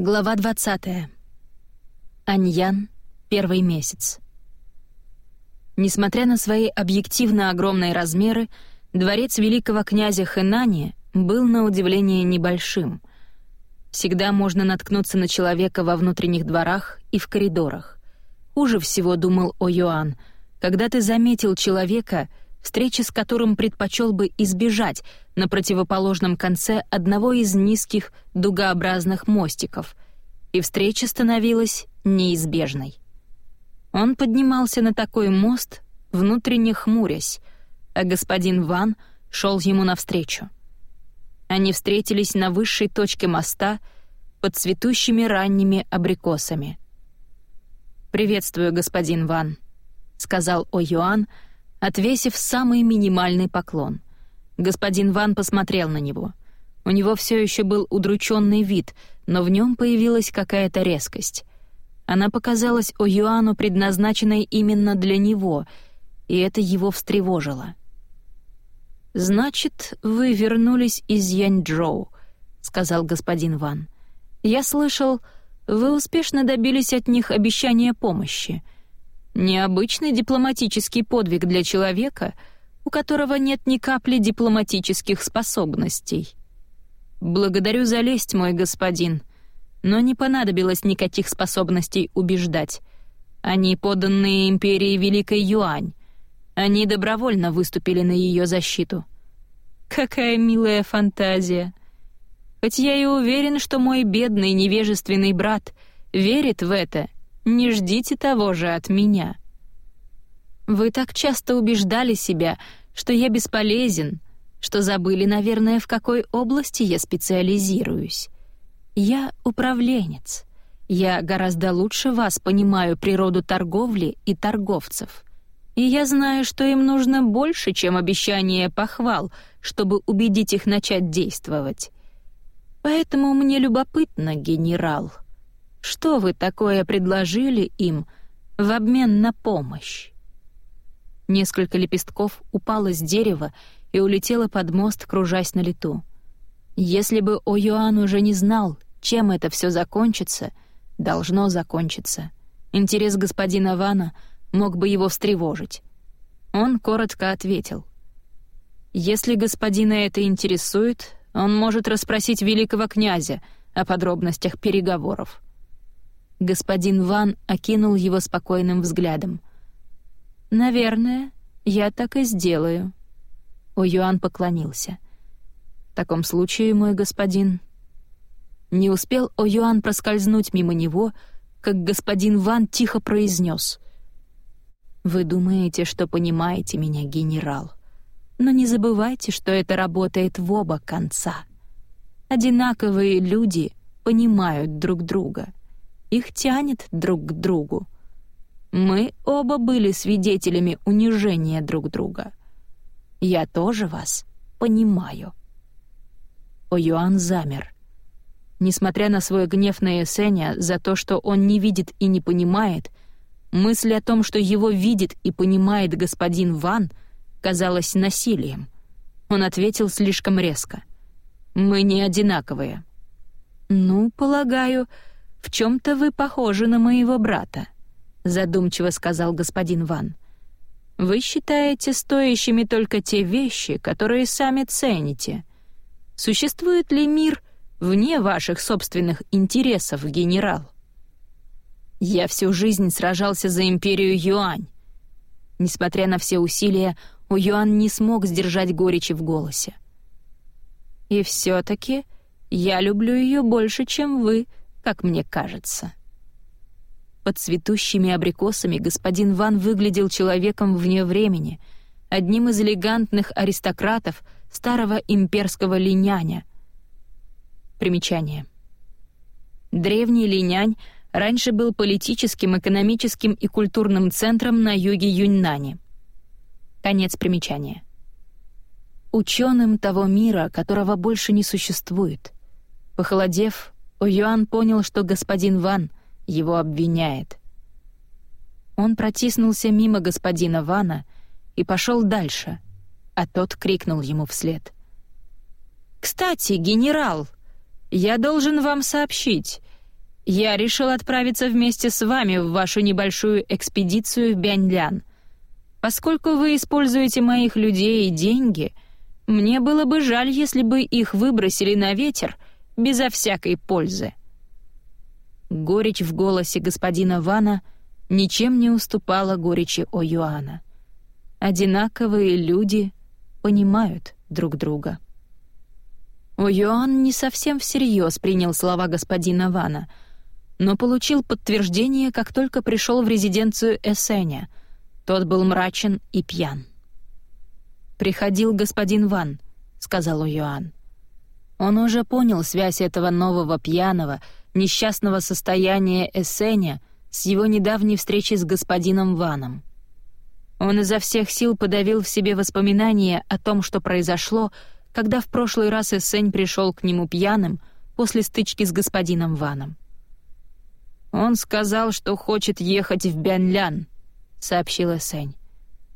Глава 20. Аньян. Первый месяц. Несмотря на свои объективно огромные размеры, дворец великого князя Хэнани был на удивление небольшим. Всегда можно наткнуться на человека во внутренних дворах и в коридорах. Хуже всего думал О Юан, когда ты заметил человека, встречи с которым предпочел бы избежать на противоположном конце одного из низких дугообразных мостиков, и встреча становилась неизбежной. Он поднимался на такой мост, внутренне хмурясь, а господин Ван шел ему навстречу. Они встретились на высшей точке моста под цветущими ранними абрикосами. «Приветствую, господин Ван», — сказал О Юан, — отвесив самый минимальный поклон. Господин Ван посмотрел на него. У него все еще был удрученный вид, но в нем появилась какая-то резкость. Она показалась О Юану предназначенной именно для него, и это его встревожило. «Значит, вы вернулись из Яньчжоу», — сказал господин Ван. «Я слышал, вы успешно добились от них обещания помощи. Необычный дипломатический подвиг для человека, у которого нет ни капли дипломатических способностей. Благодарю за лесть, мой господин, но не понадобилось никаких способностей убеждать. Они подданные империи Великой Юань. Они добровольно выступили на ее защиту. Какая милая фантазия. Хоть я и уверен, что мой бедный невежественный брат верит в это — не ждите того же от меня. Вы так часто убеждали себя, что я бесполезен, что забыли, наверное, в какой области я специализируюсь. Я управленец. Я гораздо лучше вас понимаю природу торговли и торговцев. И я знаю, что им нужно больше, чем обещание похвал, чтобы убедить их начать действовать. Поэтому мне любопытно, генерал. Что вы такое предложили им в обмен на помощь?» Несколько лепестков упало с дерева и улетело под мост, кружась на лету. Если бы О'Юан уже не знал, чем это все закончится, должно закончиться. Интерес господина Вана мог бы его встревожить. Он коротко ответил. «Если господина это интересует, он может расспросить великого князя о подробностях переговоров». Господин Ван окинул его спокойным взглядом. «Наверное, я так и сделаю». О Юан поклонился. «В таком случае, мой господин...» Не успел О Юан проскользнуть мимо него, как господин Ван тихо произнес: «Вы думаете, что понимаете меня, генерал, но не забывайте, что это работает в оба конца. Одинаковые люди понимают друг друга» их тянет друг к другу. Мы оба были свидетелями унижения друг друга. Я тоже вас понимаю». О'Юан замер. Несмотря на свой гнев на Эсеня за то, что он не видит и не понимает, мысль о том, что его видит и понимает господин Ван, казалась насилием. Он ответил слишком резко. «Мы не одинаковые». «Ну, полагаю, в чем-то вы похожи на моего брата», — задумчиво сказал господин Ван. «Вы считаете стоящими только те вещи, которые сами цените. Существует ли мир вне ваших собственных интересов, генерал?» «Я всю жизнь сражался за империю Юань». Несмотря на все усилия, у Юан не смог сдержать горечи в голосе. «И все-таки я люблю ее больше, чем вы», как мне кажется. Под цветущими абрикосами господин Ван выглядел человеком вне времени, одним из элегантных аристократов старого имперского линяня. Примечание. Древний линянь раньше был политическим, экономическим и культурным центром на юге Юньнани. Конец примечания. Ученым того мира, которого больше не существует. Похолодев, О'Юан понял, что господин Ван его обвиняет. Он протиснулся мимо господина Вана и пошел дальше, а тот крикнул ему вслед. «Кстати, генерал, я должен вам сообщить, я решил отправиться вместе с вами в вашу небольшую экспедицию в Бяньлян. Поскольку вы используете моих людей и деньги, мне было бы жаль, если бы их выбросили на ветер безо всякой пользы». Горечь в голосе господина Вана ничем не уступала горечи О Юана. Одинаковые люди понимают друг друга. О Юан не совсем всерьез принял слова господина Вана, но получил подтверждение, как только пришел в резиденцию Эссеня. Тот был мрачен и пьян. «Приходил господин Ван», — сказал Юан. Он уже понял связь этого нового пьяного, несчастного состояния Эссеня с его недавней встречей с господином Ваном. Он изо всех сил подавил в себе воспоминания о том, что произошло, когда в прошлый раз Эссень пришел к нему пьяным после стычки с господином Ваном. «Он сказал, что хочет ехать в Бянлян», — сообщил Эссень.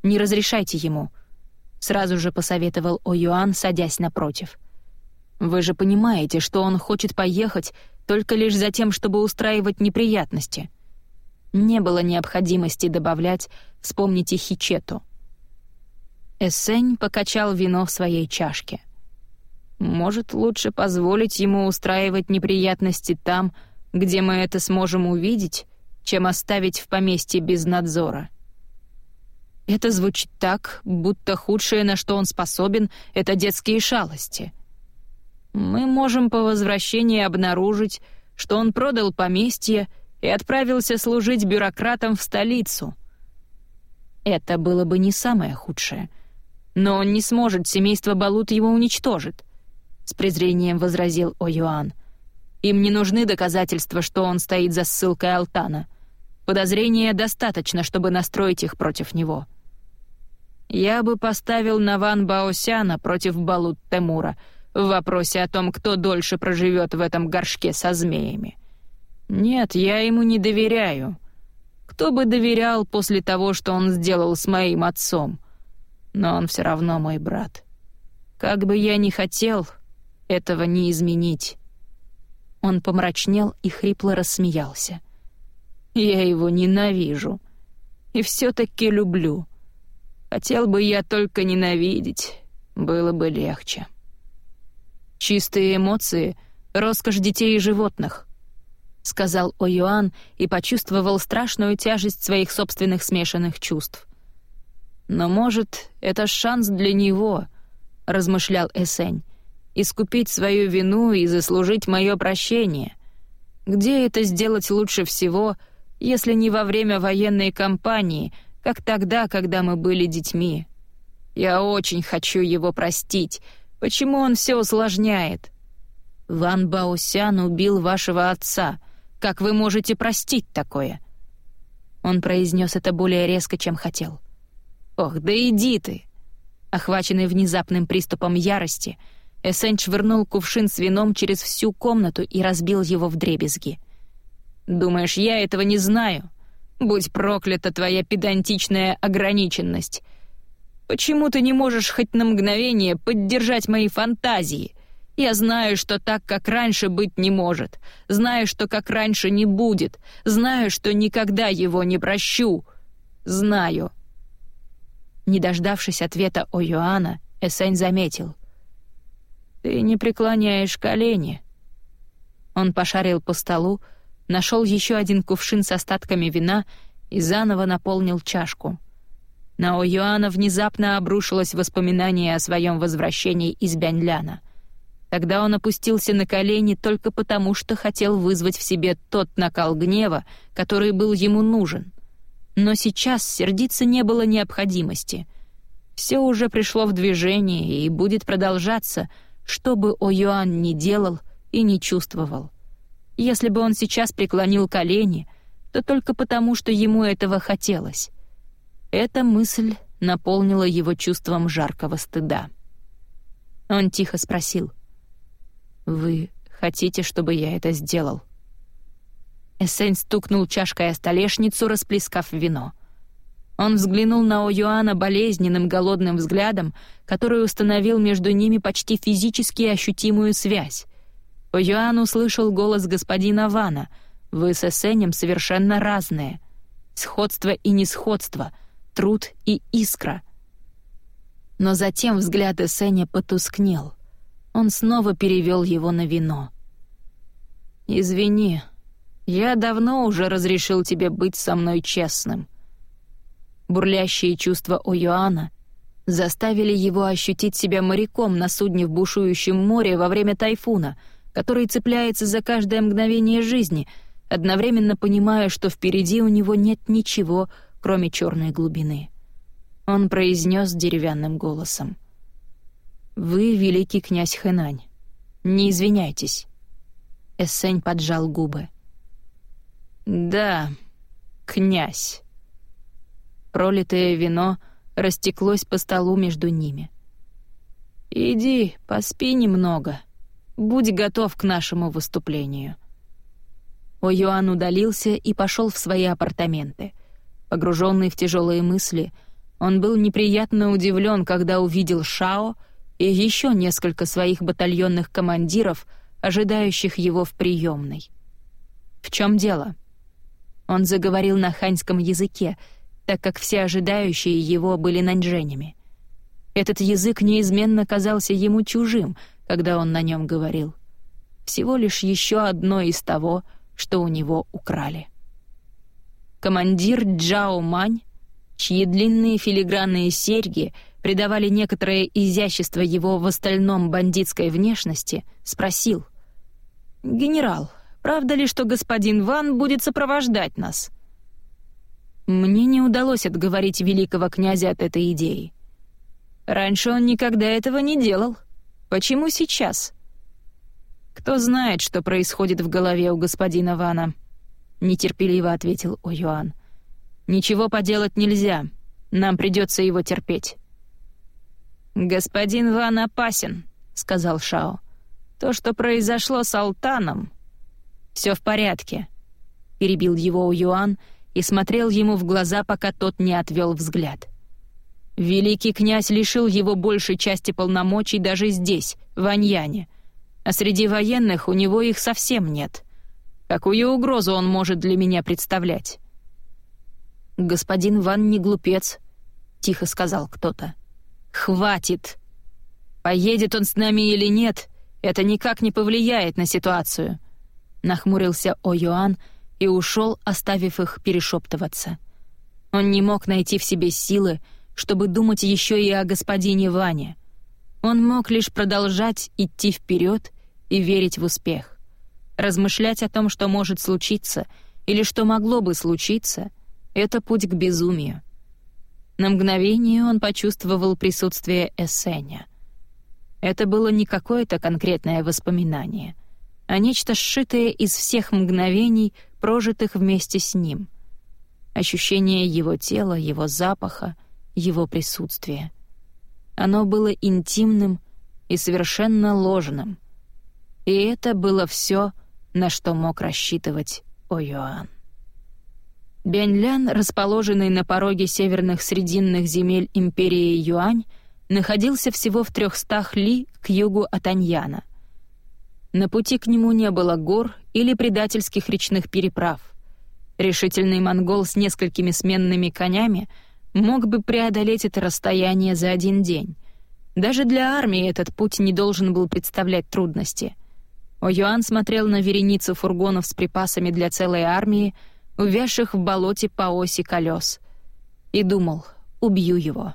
«Не разрешайте ему», — сразу же посоветовал О Юан, садясь напротив. «Вы же понимаете, что он хочет поехать только лишь за тем, чтобы устраивать неприятности». Не было необходимости добавлять «вспомните Хичету». Эссень покачал вино в своей чашке. «Может, лучше позволить ему устраивать неприятности там, где мы это сможем увидеть, чем оставить в поместье без надзора?» Это звучит так, будто худшее, на что он способен, — это детские шалости. Мы можем по возвращении обнаружить, что он продал поместье и отправился служить бюрократом в столицу. Это было бы не самое худшее. Но он не сможет, семейство Балут его уничтожит, — с презрением возразил О'Юан. Им не нужны доказательства, что он стоит за ссылкой Алтана. Подозрения достаточно, чтобы настроить их против него. Я бы поставил Наван Баосяна против Балут Темура в вопросе о том, кто дольше проживет в этом горшке со змеями. «Нет, я ему не доверяю. Кто бы доверял после того, что он сделал с моим отцом? Но он все равно мой брат. Как бы я ни хотел, этого не изменить». Он помрачнел и хрипло рассмеялся. «Я его ненавижу. И все-таки люблю. Хотел бы я только ненавидеть, было бы легче». Чистые эмоции — роскошь детей и животных —— сказал О'Юан и почувствовал страшную тяжесть своих собственных смешанных чувств. «Но, может, это шанс для него», — размышлял Эсень, «искупить свою вину и заслужить мое прощение. Где это сделать лучше всего, если не во время военной кампании, как тогда, когда мы были детьми? Я очень хочу его простить. Почему он все усложняет?» «Ван Баосян убил вашего отца», — как вы можете простить такое?» Он произнес это более резко, чем хотел. «Ох, да иди ты!» Охваченный внезапным приступом ярости, Эссен швырнул кувшин с вином через всю комнату и разбил его в дребезги. «Думаешь, я этого не знаю? Будь проклята твоя педантичная ограниченность! Почему ты не можешь хоть на мгновение поддержать мои фантазии?» Я знаю, что так, как раньше, быть не может. Знаю, что как раньше не будет. Знаю, что никогда его не прощу. Знаю». Не дождавшись ответа о Йоанна, Эссень заметил. «Ты не преклоняешь колени». Он пошарил по столу, нашел еще один кувшин с остатками вина и заново наполнил чашку. На О'Юана внезапно обрушилось воспоминание о своем возвращении из Бяньляна — Тогда он опустился на колени только потому, что хотел вызвать в себе тот накал гнева, который был ему нужен. Но сейчас сердиться не было необходимости. Все уже пришло в движение и будет продолжаться, что бы О'Юан ни делал и не чувствовал. Если бы он сейчас преклонил колени, то только потому, что ему этого хотелось. Эта мысль наполнила его чувством жаркого стыда. Он тихо спросил — «Вы хотите, чтобы я это сделал?» Эссень стукнул чашкой о столешницу, расплескав вино. Он взглянул на О'Юана болезненным голодным взглядом, который установил между ними почти физически ощутимую связь. О'Юан услышал голос господина Вана, Вы с Эсенем совершенно разные. Сходство и несходство, труд и искра. Но затем взгляд Эсеня потускнел. Он снова перевел его на вино. «Извини, я давно уже разрешил тебе быть со мной честным». Бурлящие чувства у Йоанна заставили его ощутить себя моряком на судне в бушующем море во время тайфуна, который цепляется за каждое мгновение жизни, одновременно понимая, что впереди у него нет ничего, кроме черной глубины. Он произнес деревянным голосом. «Вы великий князь Хэнань. Не извиняйтесь». Эссень поджал губы. «Да, князь». Пролитое вино растеклось по столу между ними. «Иди, поспи немного. Будь готов к нашему выступлению». О'Юан удалился и пошел в свои апартаменты. Погруженный в тяжелые мысли, он был неприятно удивлен, когда увидел Шао и еще несколько своих батальонных командиров, ожидающих его в приемной. «В чем дело?» Он заговорил на ханьском языке, так как все ожидающие его были наньженями. Этот язык неизменно казался ему чужим, когда он на нем говорил. Всего лишь еще одно из того, что у него украли. Командир Джао Мань, чьи длинные филигранные серьги придавали некоторое изящество его в остальном бандитской внешности, спросил. «Генерал, правда ли, что господин Ван будет сопровождать нас?» Мне не удалось отговорить великого князя от этой идеи. Раньше он никогда этого не делал. Почему сейчас? Кто знает, что происходит в голове у господина Вана? Нетерпеливо ответил О'Юан. Ничего поделать нельзя. Нам придется его терпеть. «Господин Ван опасен», — сказал Шао. «То, что произошло с Алтаном...» «Все в порядке», — перебил его Юан и смотрел ему в глаза, пока тот не отвел взгляд. Великий князь лишил его большей части полномочий даже здесь, в Аньяне, а среди военных у него их совсем нет. Какую угрозу он может для меня представлять? «Господин Ван не глупец», — тихо сказал кто-то. «Хватит! Поедет он с нами или нет, это никак не повлияет на ситуацию», — нахмурился О-Юан, — и ушел, оставив их перешептываться. Он не мог найти в себе силы, чтобы думать еще и о господине Ване. Он мог лишь продолжать идти вперед и верить в успех. Размышлять о том, что может случиться или что могло бы случиться, это путь к безумию. На мгновение он почувствовал присутствие Эссеня. Это было не какое-то конкретное воспоминание, а нечто сшитое из всех мгновений, прожитых вместе с ним. Ощущение его тела, его запаха, его присутствия. Оно было интимным и совершенно ложным. И это было все, на что мог рассчитывать О'Юан. Бяньлян, расположенный на пороге северных срединных земель империи Юань, находился всего в трехстах ли к югу от Аньяна. На пути к нему не было гор или предательских речных переправ. Решительный монгол с несколькими сменными конями мог бы преодолеть это расстояние за один день. Даже для армии этот путь не должен был представлять трудности. О'Юан смотрел на вереницу фургонов с припасами для целой армии, увязших в болоте по оси колес, и думал, убью его.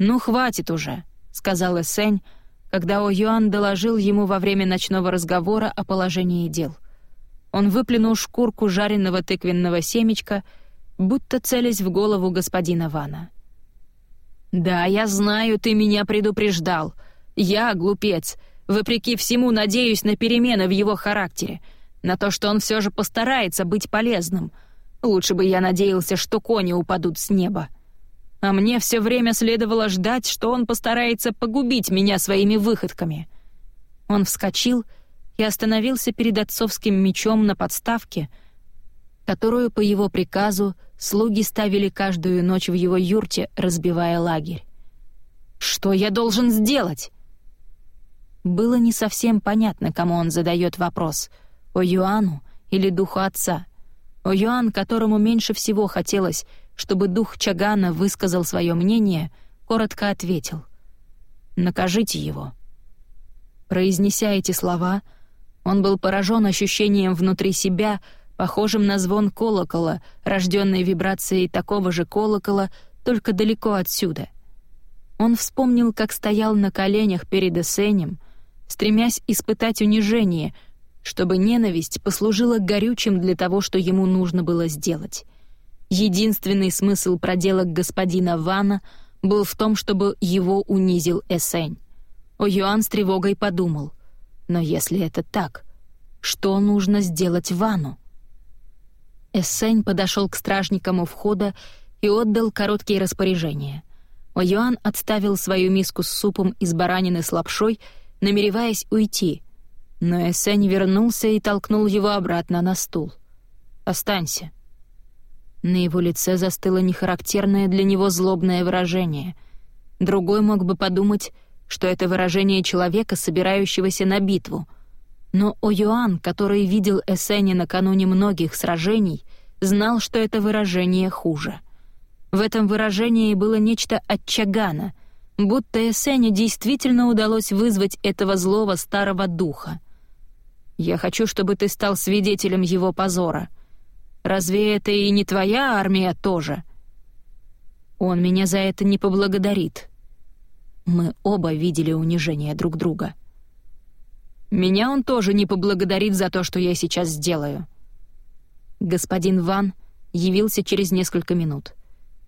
«Ну, хватит уже», — сказал Эсень, когда О-Юан доложил ему во время ночного разговора о положении дел. Он выплюнул шкурку жареного тыквенного семечка, будто целясь в голову господина Вана. «Да, я знаю, ты меня предупреждал. Я, глупец, вопреки всему надеюсь на перемены в его характере, на то, что он все же постарается быть полезным. Лучше бы я надеялся, что кони упадут с неба а мне все время следовало ждать, что он постарается погубить меня своими выходками. Он вскочил и остановился перед отцовским мечом на подставке, которую по его приказу слуги ставили каждую ночь в его юрте, разбивая лагерь. «Что я должен сделать?» Было не совсем понятно, кому он задает вопрос — о Юану или духу отца. О'Юан, которому меньше всего хотелось, чтобы дух Чагана высказал свое мнение, коротко ответил «Накажите его». Произнеся эти слова, он был поражен ощущением внутри себя, похожим на звон колокола, рожденной вибрацией такого же колокола, только далеко отсюда. Он вспомнил, как стоял на коленях перед Эсенем, стремясь испытать унижение, чтобы ненависть послужила горючим для того, что ему нужно было сделать. Единственный смысл проделок господина Вана был в том, чтобы его унизил Эсень. Юан с тревогой подумал. Но если это так, что нужно сделать Вану? Эссень подошел к стражникам у входа и отдал короткие распоряжения. О Юан отставил свою миску с супом из баранины с лапшой, намереваясь уйти, но Эссень вернулся и толкнул его обратно на стул. «Останься». На его лице застыло нехарактерное для него злобное выражение. Другой мог бы подумать, что это выражение человека, собирающегося на битву. Но О'Юан, который видел Эссеня накануне многих сражений, знал, что это выражение хуже. В этом выражении было нечто от Чагана, будто Эссене действительно удалось вызвать этого злого старого духа. «Я хочу, чтобы ты стал свидетелем его позора», Разве это и не твоя армия тоже? Он меня за это не поблагодарит. Мы оба видели унижение друг друга. Меня он тоже не поблагодарит за то, что я сейчас сделаю. Господин Ван явился через несколько минут.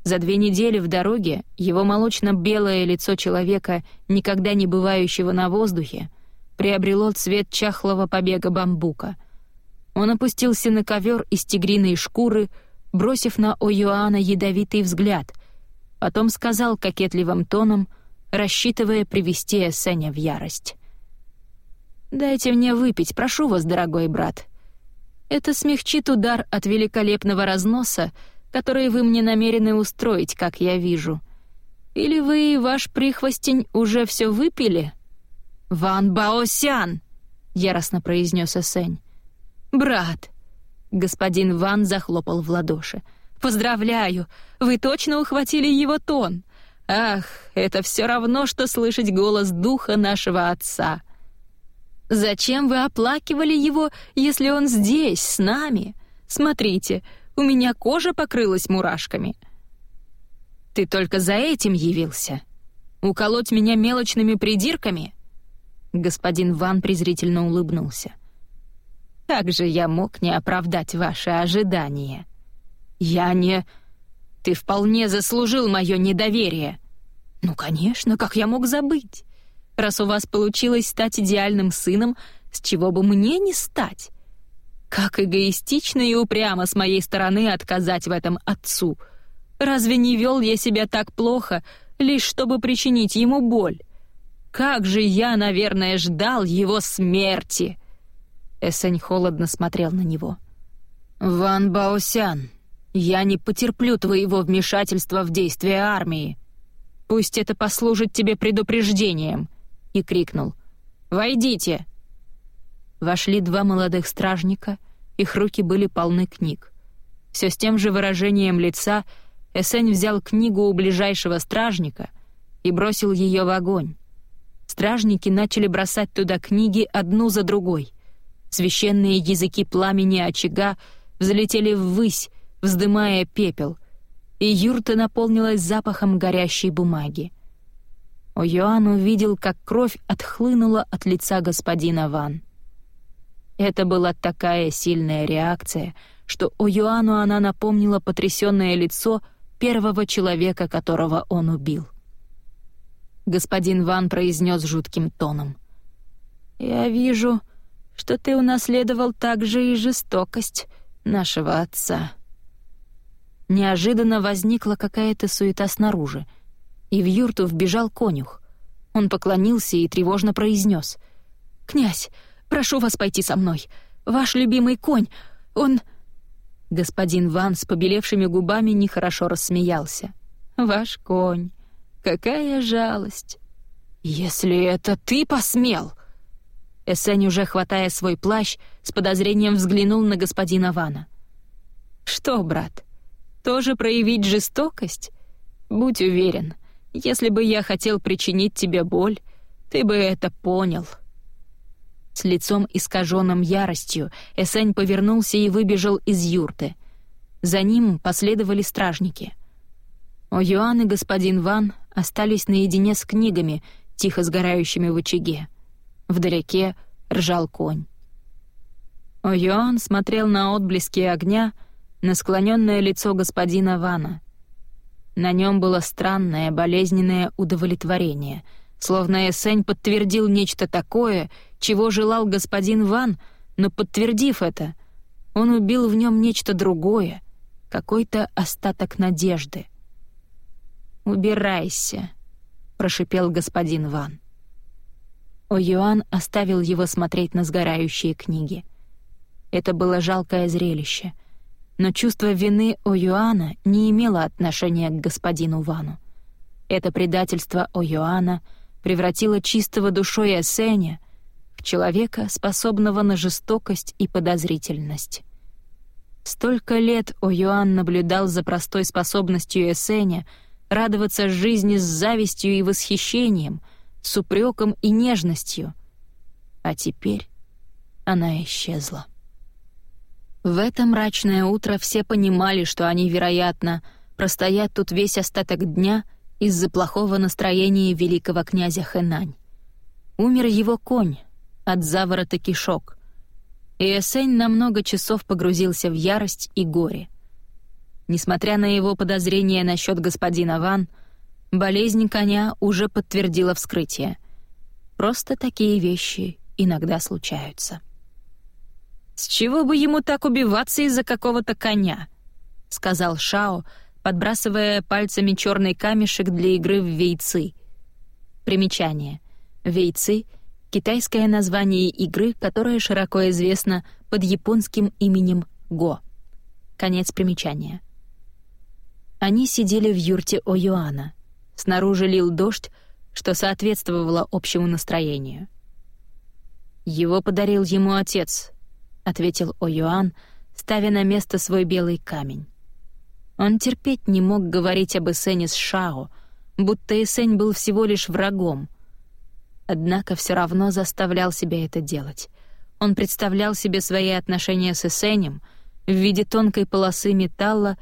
За две недели в дороге его молочно-белое лицо человека, никогда не бывающего на воздухе, приобрело цвет чахлого побега бамбука — он опустился на ковер из тигриной шкуры, бросив на О'Юана ядовитый взгляд, потом сказал кокетливым тоном, рассчитывая привести Эссеня в ярость. «Дайте мне выпить, прошу вас, дорогой брат. Это смягчит удар от великолепного разноса, который вы мне намерены устроить, как я вижу. Или вы и ваш прихвостень уже все выпили?» «Ван Баосян!» — яростно произнес Эссень. «Брат!» Господин Ван захлопал в ладоши. «Поздравляю! Вы точно ухватили его тон! Ах, это все равно, что слышать голос духа нашего отца! Зачем вы оплакивали его, если он здесь, с нами? Смотрите, у меня кожа покрылась мурашками!» «Ты только за этим явился? Уколоть меня мелочными придирками?» Господин Ван презрительно улыбнулся. — как же я мог не оправдать ваши ожидания? Я не... Ты вполне заслужил мое недоверие. Ну, конечно, как я мог забыть? Раз у вас получилось стать идеальным сыном, с чего бы мне не стать? Как эгоистично и упрямо с моей стороны отказать в этом отцу. Разве не вел я себя так плохо, лишь чтобы причинить ему боль? Как же я, наверное, ждал его смерти!» Эсень холодно смотрел на него. «Ван Баосян, я не потерплю твоего вмешательства в действия армии. Пусть это послужит тебе предупреждением!» И крикнул. «Войдите!» Вошли два молодых стражника, их руки были полны книг. Все с тем же выражением лица Эсень взял книгу у ближайшего стражника и бросил ее в огонь. Стражники начали бросать туда книги одну за другой — Священные языки пламени очага взлетели ввысь, вздымая пепел, и юрта наполнилась запахом горящей бумаги. О'Юан увидел, как кровь отхлынула от лица господина Ван. Это была такая сильная реакция, что О'Юану она напомнила потрясённое лицо первого человека, которого он убил. Господин Ван произнес жутким тоном. «Я вижу, что ты унаследовал также и жестокость нашего отца». Неожиданно возникла какая-то суета снаружи, и в юрту вбежал конюх. Он поклонился и тревожно произнес: «Князь, прошу вас пойти со мной. Ваш любимый конь, он...» Господин Ван с побелевшими губами нехорошо рассмеялся. «Ваш конь, какая жалость!» «Если это ты посмел!» Эссень, уже хватая свой плащ, с подозрением взглянул на господина Вана. «Что, брат, тоже проявить жестокость? Будь уверен, если бы я хотел причинить тебе боль, ты бы это понял». С лицом искаженным яростью Эсень повернулся и выбежал из юрты. За ним последовали стражники. О Юан и господин Ван остались наедине с книгами, тихо сгорающими в очаге. Вдалеке ржал конь. О Юан смотрел на отблески огня, на склоненное лицо господина Вана. На нем было странное, болезненное удовлетворение, словно Эсень подтвердил нечто такое, чего желал господин Ван, но, подтвердив это, он убил в нем нечто другое, какой-то остаток надежды. «Убирайся», — прошипел господин Ван. О'Юан оставил его смотреть на сгорающие книги. Это было жалкое зрелище, но чувство вины О'Юана не имело отношения к господину Вану. Это предательство О'Юана превратило чистого душой Эсеня в человека, способного на жестокость и подозрительность. Столько лет О'Юан наблюдал за простой способностью Эсеня радоваться жизни с завистью и восхищением — с упреком и нежностью. А теперь она исчезла. В это мрачное утро все понимали, что они, вероятно, простоят тут весь остаток дня из-за плохого настроения великого князя Хэнань. Умер его конь от заворота кишок, и Эсень на много часов погрузился в ярость и горе. Несмотря на его подозрения насчет господина Ван, Болезнь коня уже подтвердила вскрытие. Просто такие вещи иногда случаются. «С чего бы ему так убиваться из-за какого-то коня?» — сказал Шао, подбрасывая пальцами черный камешек для игры в вейцы. Примечание. Вейцы — китайское название игры, которая широко известна под японским именем Го. Конец примечания. Они сидели в юрте О'Юана. Снаружи лил дождь, что соответствовало общему настроению. «Его подарил ему отец», — ответил О'Юан, ставя на место свой белый камень. Он терпеть не мог говорить об Эсене с Шао, будто Эсень был всего лишь врагом. Однако все равно заставлял себя это делать. Он представлял себе свои отношения с Эсенем в виде тонкой полосы металла,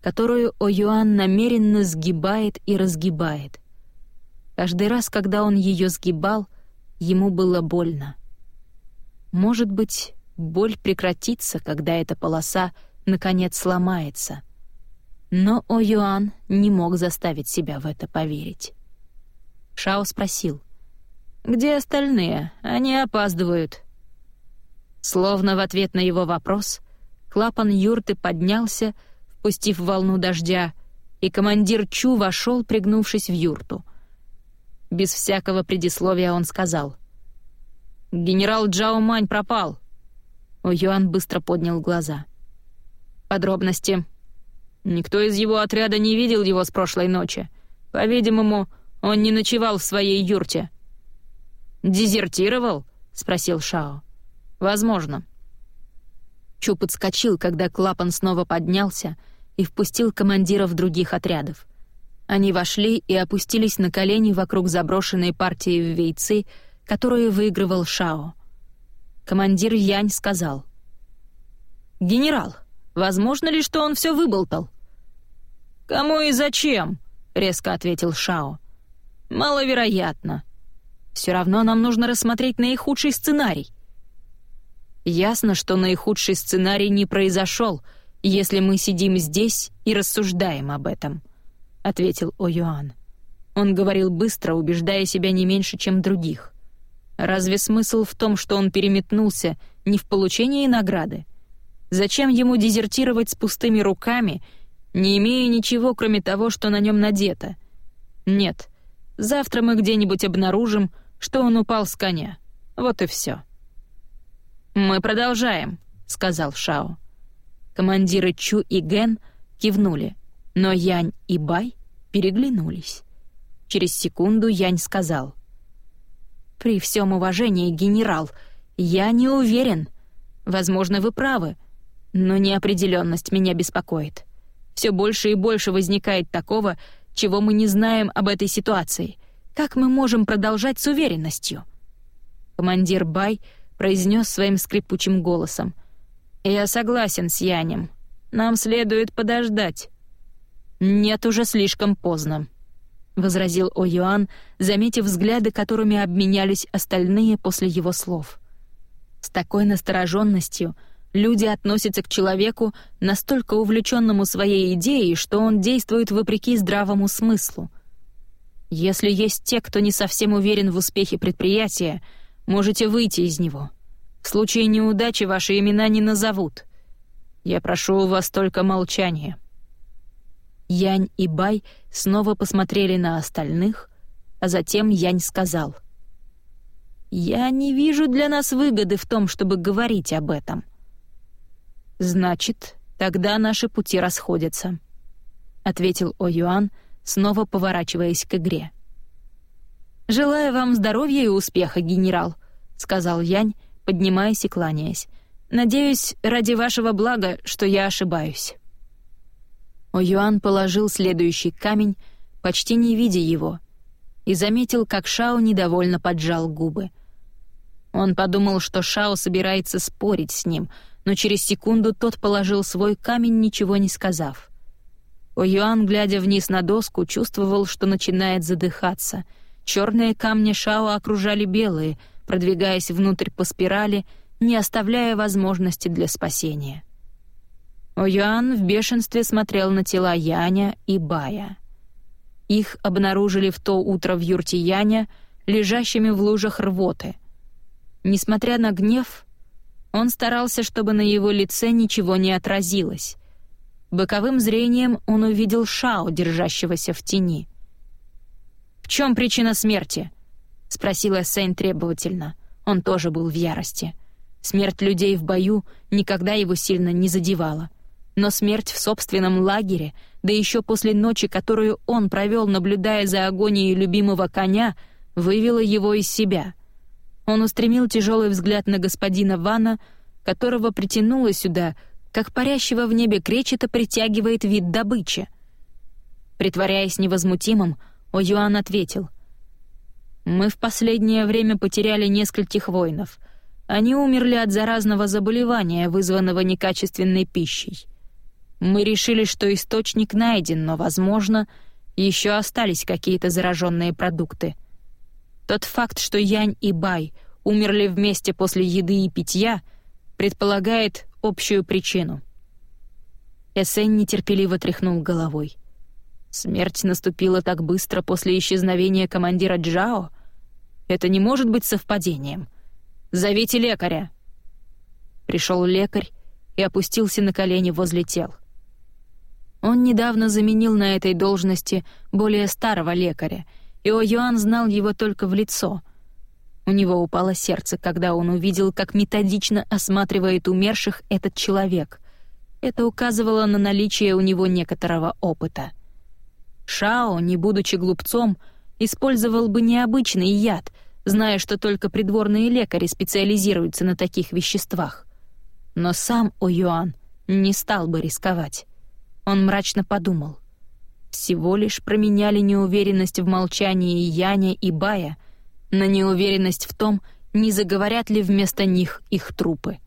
которую О'Юан намеренно сгибает и разгибает. Каждый раз, когда он ее сгибал, ему было больно. Может быть, боль прекратится, когда эта полоса наконец сломается. Но О'Юан не мог заставить себя в это поверить. Шао спросил. «Где остальные? Они опаздывают». Словно в ответ на его вопрос, клапан юрты поднялся, пустив волну дождя, и командир Чу вошел, пригнувшись в юрту. Без всякого предисловия он сказал. «Генерал Джао Мань пропал!» Юан быстро поднял глаза. «Подробности. Никто из его отряда не видел его с прошлой ночи. По-видимому, он не ночевал в своей юрте». «Дезертировал?» — спросил Шао. «Возможно». Чу подскочил, когда клапан снова поднялся — и впустил командиров других отрядов. Они вошли и опустились на колени вокруг заброшенной партии в вейцы, которую выигрывал Шао. Командир Янь сказал. «Генерал, возможно ли, что он все выболтал?» «Кому и зачем?» — резко ответил Шао. «Маловероятно. Все равно нам нужно рассмотреть наихудший сценарий». Ясно, что наихудший сценарий не произошел — если мы сидим здесь и рассуждаем об этом», — ответил О'Юан. Он говорил быстро, убеждая себя не меньше, чем других. Разве смысл в том, что он переметнулся, не в получении награды? Зачем ему дезертировать с пустыми руками, не имея ничего, кроме того, что на нем надето? Нет, завтра мы где-нибудь обнаружим, что он упал с коня. Вот и все. «Мы продолжаем», — сказал Шао. Командиры Чу и Ген кивнули, но Янь и Бай переглянулись. Через секунду Янь сказал. «При всем уважении, генерал, Я не уверен. Возможно, вы правы, но неопределенность меня беспокоит. Все больше и больше возникает такого, чего мы не знаем об этой ситуации. Как мы можем продолжать с уверенностью? Командир Бай произнес своим скрипучим голосом. «Я согласен с Янем. Нам следует подождать». «Нет, уже слишком поздно», — возразил О'Юан, заметив взгляды, которыми обменялись остальные после его слов. С такой настороженностью люди относятся к человеку, настолько увлеченному своей идеей, что он действует вопреки здравому смыслу. Если есть те, кто не совсем уверен в успехе предприятия, можете выйти из него. В случае неудачи ваши имена не назовут. Я прошу у вас только молчания». Янь и Бай снова посмотрели на остальных, а затем Янь сказал. «Я не вижу для нас выгоды в том, чтобы говорить об этом». «Значит, тогда наши пути расходятся», — ответил О Юан, снова поворачиваясь к игре. «Желаю вам здоровья и успеха, генерал», — сказал Янь, поднимаясь и кланяясь. «Надеюсь, ради вашего блага, что я ошибаюсь». О'Юан положил следующий камень, почти не видя его, и заметил, как Шао недовольно поджал губы. Он подумал, что Шао собирается спорить с ним, но через секунду тот положил свой камень, ничего не сказав. О'Юан, глядя вниз на доску, чувствовал, что начинает задыхаться. Черные камни Шао окружали белые, продвигаясь внутрь по спирали, не оставляя возможности для спасения. О'Юан в бешенстве смотрел на тела Яня и Бая. Их обнаружили в то утро в юрте Яня, лежащими в лужах рвоты. Несмотря на гнев, он старался, чтобы на его лице ничего не отразилось. Боковым зрением он увидел Шао, держащегося в тени. «В чем причина смерти?» — спросил Эссейн требовательно. Он тоже был в ярости. Смерть людей в бою никогда его сильно не задевала — но смерть в собственном лагере, да еще после ночи, которую он провел, наблюдая за агонией любимого коня, вывела его из себя. Он устремил тяжелый взгляд на господина Вана, которого притянуло сюда, как парящего в небе кречета притягивает вид добычи. Притворяясь невозмутимым, О'Юан ответил. «Мы в последнее время потеряли нескольких воинов. Они умерли от заразного заболевания, вызванного некачественной пищей. Мы решили, что источник найден, но, возможно, еще остались какие-то зараженные продукты. Тот факт, что Янь и Бай умерли вместе после еды и питья, предполагает общую причину. Эсен нетерпеливо тряхнул головой. Смерть наступила так быстро после исчезновения командира Джао. Это не может быть совпадением. Зовите лекаря. Пришел лекарь и опустился на колени возле тел. Он недавно заменил на этой должности более старого лекаря, и О'Юан знал его только в лицо. У него упало сердце, когда он увидел, как методично осматривает умерших этот человек. Это указывало на наличие у него некоторого опыта. Шао, не будучи глупцом, использовал бы необычный яд, зная, что только придворные лекари специализируются на таких веществах. Но сам О'Юан не стал бы рисковать. Он мрачно подумал. Всего лишь променяли неуверенность в молчании Яня и Бая на неуверенность в том, не заговорят ли вместо них их трупы.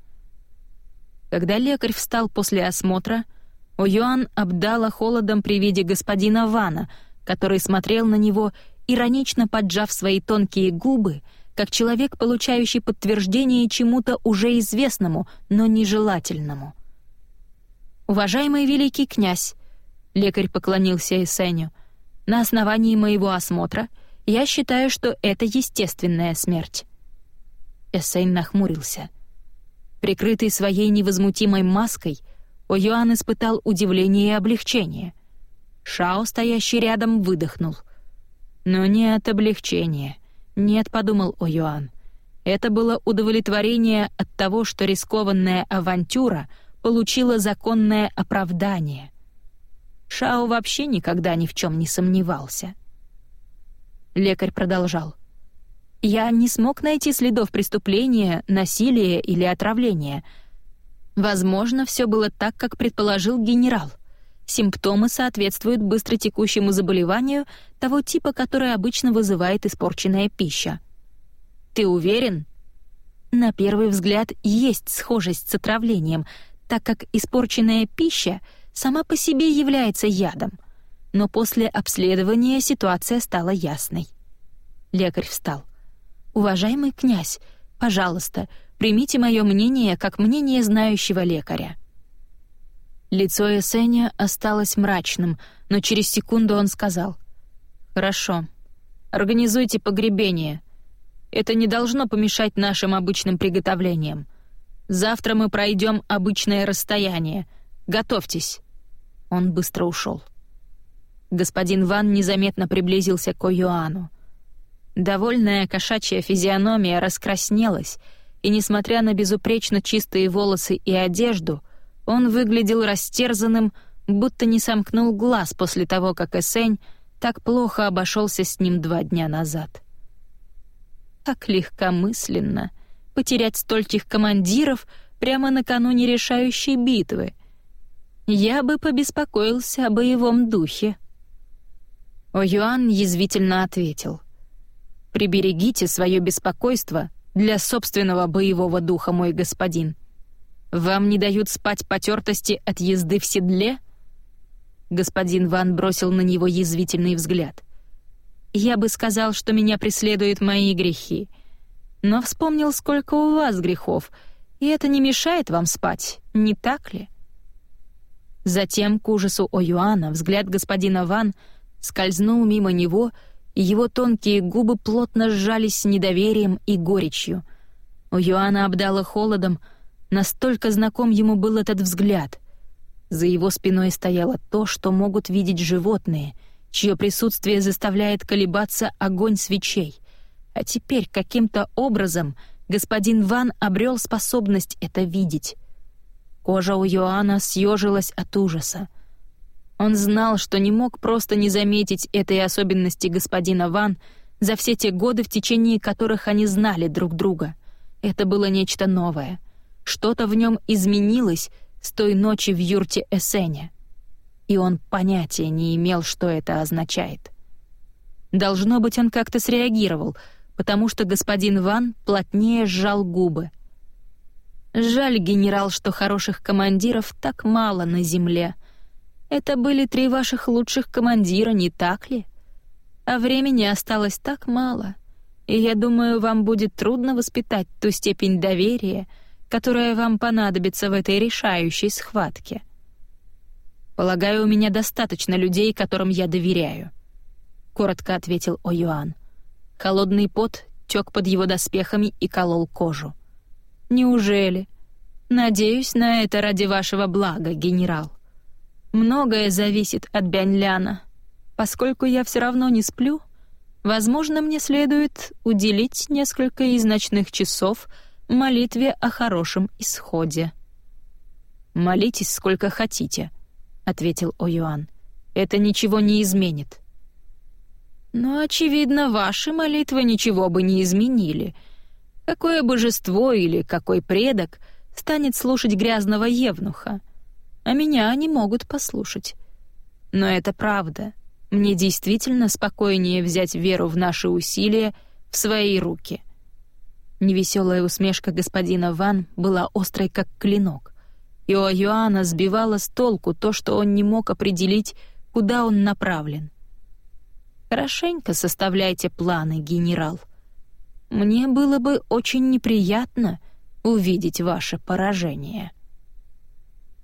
Когда лекарь встал после осмотра, О'Юан обдала холодом при виде господина Вана, который смотрел на него, иронично поджав свои тонкие губы, как человек, получающий подтверждение чему-то уже известному, но нежелательному — «Уважаемый великий князь», — лекарь поклонился Эсеню, «на основании моего осмотра я считаю, что это естественная смерть». Эссейн нахмурился. Прикрытый своей невозмутимой маской, О'Юан испытал удивление и облегчение. Шао, стоящий рядом, выдохнул. «Но не от облегчения. Нет», — подумал О'Юан. Это было удовлетворение от того, что рискованная авантюра — получила законное оправдание. Шао вообще никогда ни в чем не сомневался. Лекарь продолжал. Я не смог найти следов преступления, насилия или отравления. Возможно, все было так, как предположил генерал. Симптомы соответствуют быстротекущему заболеванию того типа, которое обычно вызывает испорченная пища. Ты уверен? На первый взгляд есть схожесть с отравлением, так как испорченная пища сама по себе является ядом. Но после обследования ситуация стала ясной. Лекарь встал. «Уважаемый князь, пожалуйста, примите мое мнение как мнение знающего лекаря». Лицо Эсеня осталось мрачным, но через секунду он сказал. «Хорошо. Организуйте погребение. Это не должно помешать нашим обычным приготовлениям. Завтра мы пройдем обычное расстояние. Готовьтесь». Он быстро ушел. Господин Ван незаметно приблизился к Оюану. Довольная кошачья физиономия раскраснелась, и, несмотря на безупречно чистые волосы и одежду, он выглядел растерзанным, будто не сомкнул глаз после того, как Эсень так плохо обошелся с ним два дня назад. Как легкомысленно потерять стольких командиров прямо накануне решающей битвы. Я бы побеспокоился о боевом духе. О Юан язвительно ответил. Приберегите свое беспокойство для собственного боевого духа, мой господин. Вам не дают спать потертости от езды в седле? Господин Ван бросил на него язвительный взгляд. Я бы сказал, что меня преследуют мои грехи, но вспомнил, сколько у вас грехов, и это не мешает вам спать, не так ли? Затем, к ужасу О'Юана, взгляд господина Ван скользнул мимо него и его тонкие губы плотно сжались с недоверием и горечью. У Йоанна обдало холодом, настолько знаком ему был этот взгляд. За его спиной стояло то, что могут видеть животные, чье присутствие заставляет колебаться огонь свечей. А теперь каким-то образом господин Ван обрел способность это видеть. Кожа у Йоанна съежилась от ужаса. Он знал, что не мог просто не заметить этой особенности господина Ван за все те годы, в течение которых они знали друг друга. Это было нечто новое. Что-то в нем изменилось с той ночи в юрте Эссеня. И он понятия не имел, что это означает. Должно быть, он как-то среагировал, потому что господин Ван плотнее сжал губы. Жаль, генерал, что хороших командиров так мало на земле — это были три ваших лучших командира, не так ли? А времени осталось так мало, и я думаю, вам будет трудно воспитать ту степень доверия, которая вам понадобится в этой решающей схватке. Полагаю, у меня достаточно людей, которым я доверяю, коротко ответил О'Юан. Холодный пот тек под его доспехами и колол кожу. Неужели? Надеюсь на это ради вашего блага, генерал. Многое зависит от Бяньляна. Поскольку я все равно не сплю, возможно, мне следует уделить несколько из ночных часов молитве о хорошем исходе. «Молитесь сколько хотите», — ответил О'Юан. «Это ничего не изменит». «Но, очевидно, ваши молитвы ничего бы не изменили. Какое божество или какой предок станет слушать грязного евнуха?» А меня они могут послушать. Но это правда. Мне действительно спокойнее взять веру в наши усилия в свои руки. Невеселая усмешка господина Ван была острой, как клинок. И у Юана сбивало с толку то, что он не мог определить, куда он направлен. «Хорошенько составляйте планы, генерал. Мне было бы очень неприятно увидеть ваше поражение».